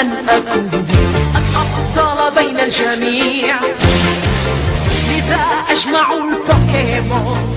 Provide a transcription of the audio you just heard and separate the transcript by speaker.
Speaker 1: أن أكون الأفضل بين الجميع. لذا أجمع البوكيمون